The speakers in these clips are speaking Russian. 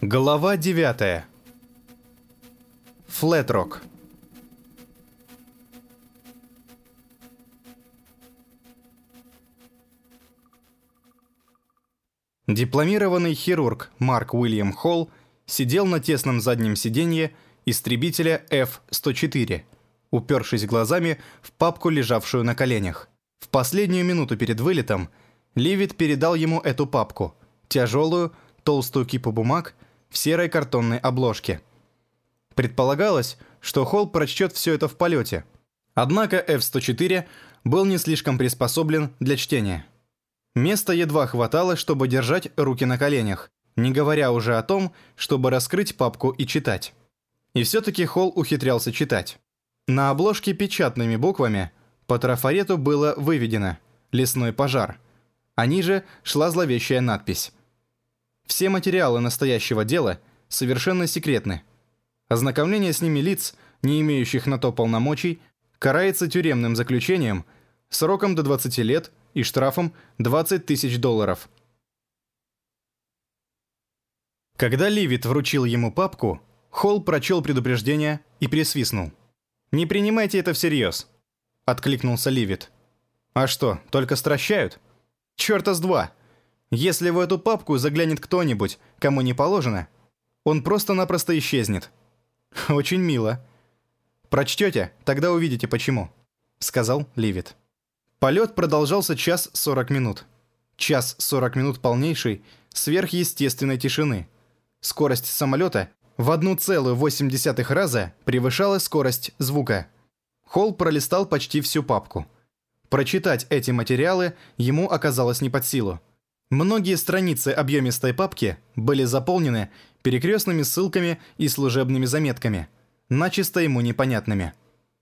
Глава 9. Флетрок. Дипломированный хирург Марк Уильям Холл сидел на тесном заднем сиденье истребителя F-104, упершись глазами в папку, лежавшую на коленях. В последнюю минуту перед вылетом Ливит передал ему эту папку, тяжелую, толстую кипу бумаг в серой картонной обложке. Предполагалось, что Холл прочтет все это в полете. Однако F-104 был не слишком приспособлен для чтения. Места едва хватало, чтобы держать руки на коленях, не говоря уже о том, чтобы раскрыть папку и читать. И все-таки Холл ухитрялся читать. На обложке печатными буквами по трафарету было выведено «Лесной пожар», а ниже шла зловещая надпись. Все материалы настоящего дела совершенно секретны. Ознакомление с ними лиц, не имеющих на то полномочий, карается тюремным заключением сроком до 20 лет и штрафом 20 тысяч долларов. Когда Ливит вручил ему папку, Холл прочел предупреждение и присвистнул. «Не принимайте это всерьез», — откликнулся Ливит. «А что, только стращают? Чёрта с два! Если в эту папку заглянет кто-нибудь, кому не положено, он просто-напросто исчезнет. Очень мило. Прочтете, тогда увидите почему», — сказал Ливит. Полет продолжался час 40 минут. Час 40 минут полнейшей, сверхъестественной тишины. Скорость самолета в 1,8 раза превышала скорость звука. Холл пролистал почти всю папку. Прочитать эти материалы ему оказалось не под силу. Многие страницы объемистой папки были заполнены перекрестными ссылками и служебными заметками, начисто ему непонятными.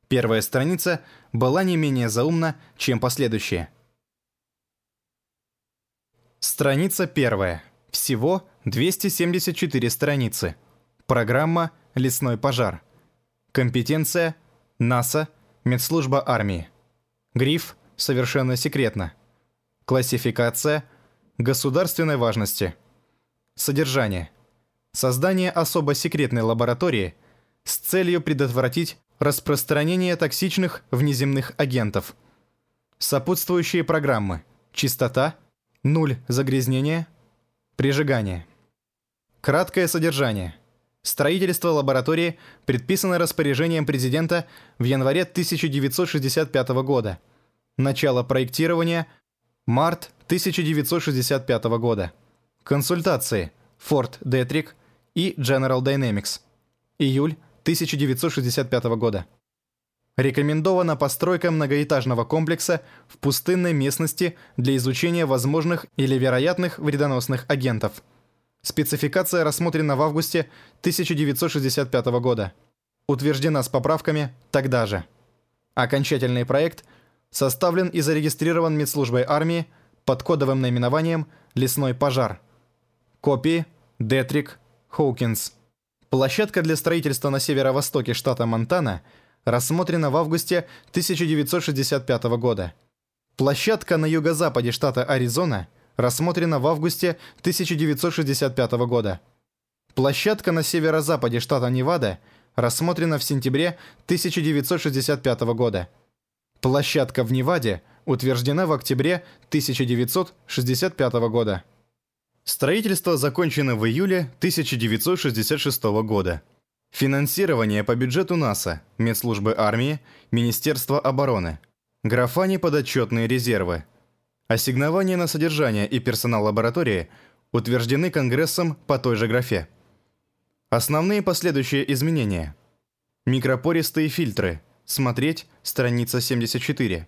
Первая страница была не менее заумна, чем последующие. Страница первая. Всего 274 страницы. Программа «Лесной пожар». Компетенция НАСА, Медслужба армии. Гриф «Совершенно секретно». Классификация государственной важности. Содержание. Создание особо секретной лаборатории с целью предотвратить распространение токсичных внеземных агентов. Сопутствующие программы. Чистота, нуль загрязнения, прижигание. Краткое содержание. Строительство лаборатории предписано распоряжением президента в январе 1965 года. Начало проектирования – март 1965 года. Консультации – Ford Detrick и General Dynamics. Июль 1965 года. Рекомендована постройка многоэтажного комплекса в пустынной местности для изучения возможных или вероятных вредоносных агентов. Спецификация рассмотрена в августе 1965 года. Утверждена с поправками тогда же. Окончательный проект составлен и зарегистрирован медслужбой армии под кодовым наименованием «Лесной пожар». Копии Детрик Хоукинс. Площадка для строительства на северо-востоке штата Монтана рассмотрена в августе 1965 года. Площадка на юго-западе штата Аризона рассмотрена в августе 1965 года. Площадка на северо-западе штата Невада рассмотрена в сентябре 1965 года. Площадка в Неваде утверждена в октябре 1965 года. Строительство закончено в июле 1966 года. Финансирование по бюджету НАСА, Медслужбы армии, Министерства обороны. Графа неподотчетные резервы. Ассигнования на содержание и персонал лаборатории утверждены Конгрессом по той же графе. Основные последующие изменения. Микропористые фильтры. Смотреть страница 74.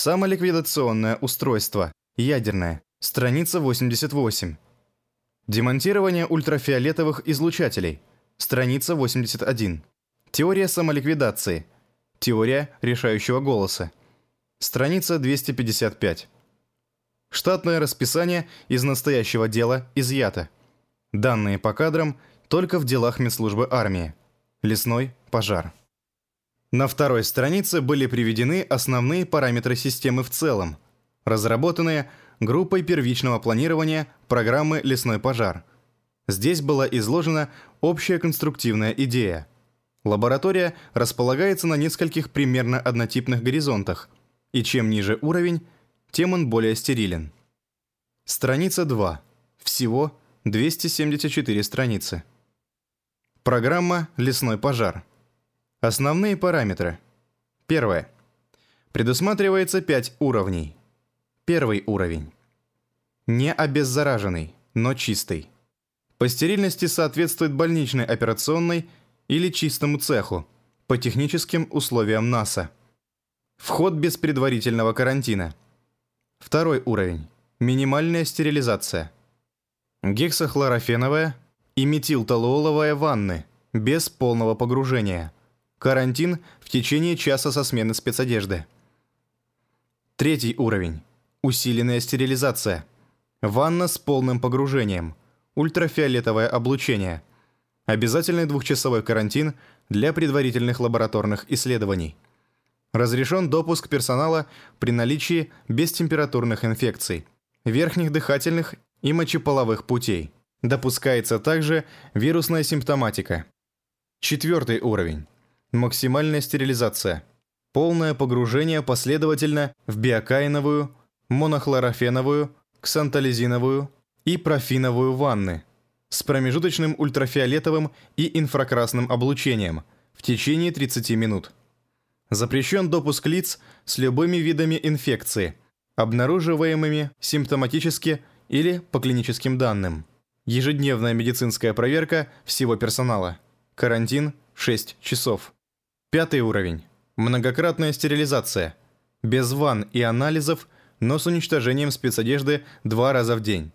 Самоликвидационное устройство. Ядерное. Страница 88. Демонтирование ультрафиолетовых излучателей. Страница 81. Теория самоликвидации. Теория решающего голоса. Страница 255. Штатное расписание из настоящего дела изъято. Данные по кадрам только в делах медслужбы армии. Лесной пожар. На второй странице были приведены основные параметры системы в целом, разработанные группой первичного планирования программы «Лесной пожар». Здесь была изложена общая конструктивная идея. Лаборатория располагается на нескольких примерно однотипных горизонтах, и чем ниже уровень, тем он более стерилен. Страница 2. Всего 274 страницы. Программа «Лесной пожар». Основные параметры. Первое. Предусматривается 5 уровней. Первый уровень. Не обеззараженный, но чистый. По стерильности соответствует больничной операционной или чистому цеху, по техническим условиям НАСА. Вход без предварительного карантина. Второй уровень. Минимальная стерилизация. Гексохлорофеновая и метилтолуоловая ванны, без полного погружения. Карантин в течение часа со смены спецодежды. Третий уровень. Усиленная стерилизация. Ванна с полным погружением – ультрафиолетовое облучение. Обязательный двухчасовой карантин для предварительных лабораторных исследований. Разрешен допуск персонала при наличии бестемпературных инфекций, верхних дыхательных и мочеполовых путей. Допускается также вирусная симптоматика. Четвертый уровень. Максимальная стерилизация. Полное погружение последовательно в биокаиновую, монохлорофеновую, ксантализиновую, и профиновую ванны с промежуточным ультрафиолетовым и инфракрасным облучением в течение 30 минут. Запрещен допуск лиц с любыми видами инфекции, обнаруживаемыми симптоматически или по клиническим данным. Ежедневная медицинская проверка всего персонала. Карантин 6 часов. Пятый уровень. Многократная стерилизация. Без ванн и анализов, но с уничтожением спецодежды два раза в день.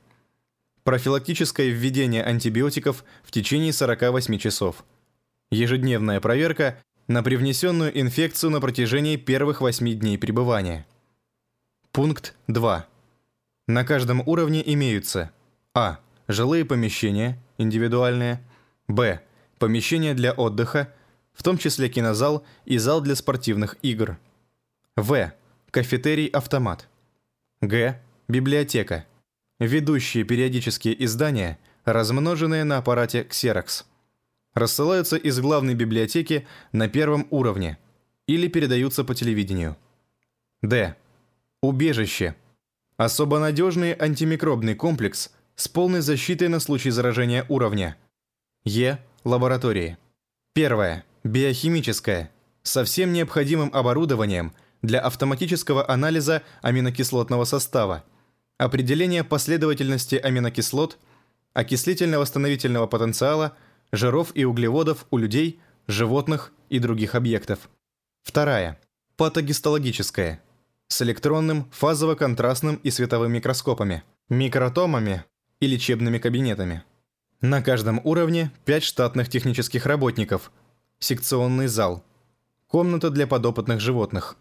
Профилактическое введение антибиотиков в течение 48 часов. Ежедневная проверка на привнесенную инфекцию на протяжении первых 8 дней пребывания. Пункт 2. На каждом уровне имеются А. Жилые помещения, индивидуальные. Б. Помещения для отдыха, в том числе кинозал и зал для спортивных игр. В. Кафетерий-автомат. Г. Библиотека ведущие периодические издания, размноженные на аппарате Xerox. Рассылаются из главной библиотеки на первом уровне или передаются по телевидению. Д. Убежище. Особо надежный антимикробный комплекс с полной защитой на случай заражения уровня. Е. Лаборатории. Первое. Биохимическое. Со всем необходимым оборудованием для автоматического анализа аминокислотного состава – определение последовательности аминокислот, окислительно-восстановительного потенциала, жиров и углеводов у людей, животных и других объектов. Вторая. Патогистологическая. С электронным, фазово-контрастным и световым микроскопами, микротомами и лечебными кабинетами. На каждом уровне 5 штатных технических работников, секционный зал, комната для подопытных животных.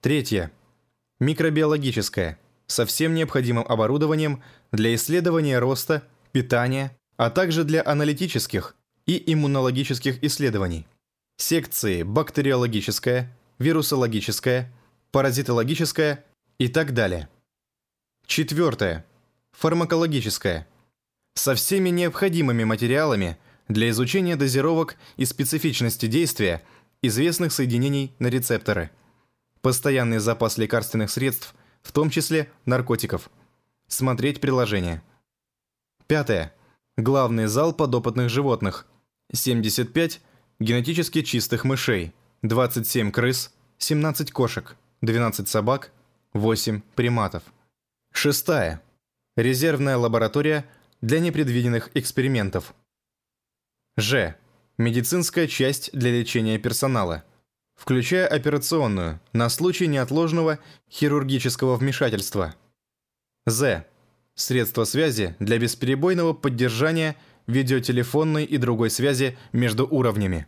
Третье. Микробиологическая – со всем необходимым оборудованием для исследования роста, питания, а также для аналитических и иммунологических исследований. Секции бактериологическая, вирусологическая, паразитологическая и так далее. Четвертое. Фармакологическая. Со всеми необходимыми материалами для изучения дозировок и специфичности действия известных соединений на рецепторы. Постоянный запас лекарственных средств – в том числе наркотиков. Смотреть приложение. Пятое. Главный зал подопытных животных. 75 генетически чистых мышей, 27 крыс, 17 кошек, 12 собак, 8 приматов. Шестая. Резервная лаборатория для непредвиденных экспериментов. Ж. Медицинская часть для лечения персонала включая операционную, на случай неотложного хирургического вмешательства. З. Средства связи для бесперебойного поддержания видеотелефонной и другой связи между уровнями.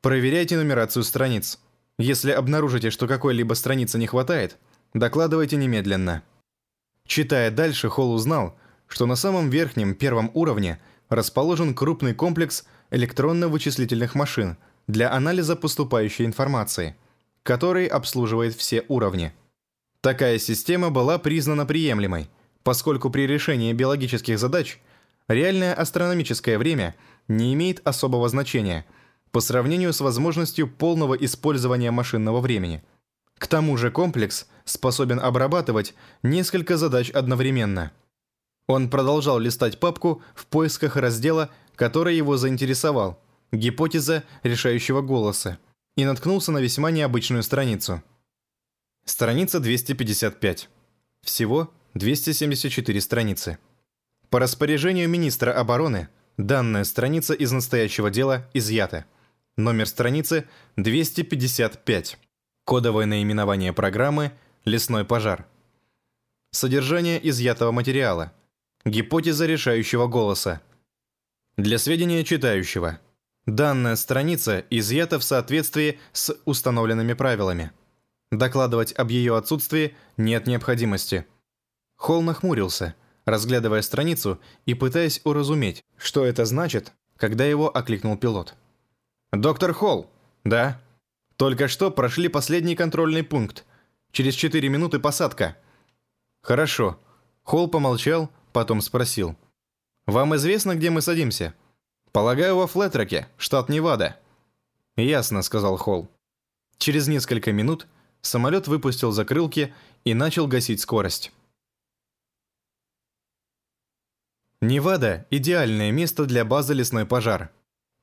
Проверяйте нумерацию страниц. Если обнаружите, что какой-либо страницы не хватает, докладывайте немедленно. Читая дальше, Холл узнал, что на самом верхнем первом уровне расположен крупный комплекс электронно-вычислительных машин – для анализа поступающей информации, который обслуживает все уровни. Такая система была признана приемлемой, поскольку при решении биологических задач реальное астрономическое время не имеет особого значения по сравнению с возможностью полного использования машинного времени. К тому же комплекс способен обрабатывать несколько задач одновременно. Он продолжал листать папку в поисках раздела, который его заинтересовал – гипотеза решающего голоса, и наткнулся на весьма необычную страницу. Страница 255. Всего 274 страницы. По распоряжению министра обороны данная страница из настоящего дела изъята. Номер страницы 255. Кодовое наименование программы «Лесной пожар». Содержание изъятого материала. Гипотеза решающего голоса. Для сведения читающего. Данная страница изъята в соответствии с установленными правилами. Докладывать об ее отсутствии нет необходимости. Холл нахмурился – разглядывая страницу и пытаясь уразуметь, что это значит, когда его окликнул пилот. «Доктор Холл!» «Да?» «Только что прошли последний контрольный пункт. Через 4 минуты посадка». «Хорошо». Холл помолчал, потом спросил. «Вам известно, где мы садимся?» «Полагаю, во Флетроке, штат Невада». «Ясно», — сказал Холл. Через несколько минут самолет выпустил закрылки и начал гасить скорость. Невада – идеальное место для базы «Лесной пожар».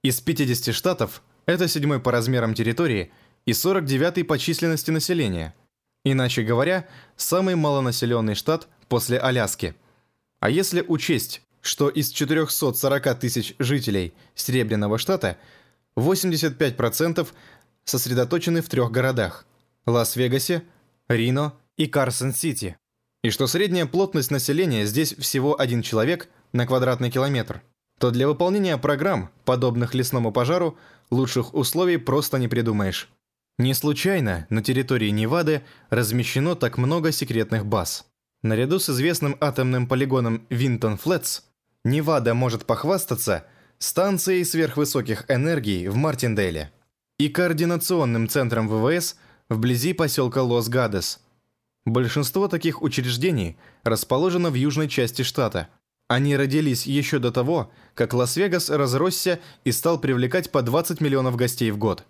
Из 50 штатов это седьмой по размерам территории и 49-й по численности населения. Иначе говоря, самый малонаселенный штат после Аляски. А если учесть, что из 440 тысяч жителей Серебряного штата 85% сосредоточены в трех городах – Лас-Вегасе, Рино и Карсон-Сити. И что средняя плотность населения здесь всего один человек на квадратный километр, то для выполнения программ, подобных лесному пожару, лучших условий просто не придумаешь. Не случайно на территории Невады размещено так много секретных баз. Наряду с известным атомным полигоном Винтон Флетс, Невада может похвастаться станцией сверхвысоких энергий в Мартиндейле и координационным центром ВВС вблизи поселка Лос-Гадес. Большинство таких учреждений расположено в южной части штата – они родились еще до того, как Лас-Вегас разросся и стал привлекать по 20 миллионов гостей в год.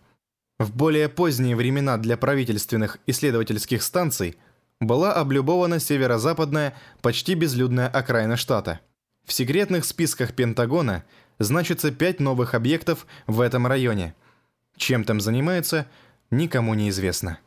В более поздние времена для правительственных исследовательских станций была облюбована северо-западная, почти безлюдная окраина штата. В секретных списках Пентагона значится пять новых объектов в этом районе. Чем там занимаются, никому не известно.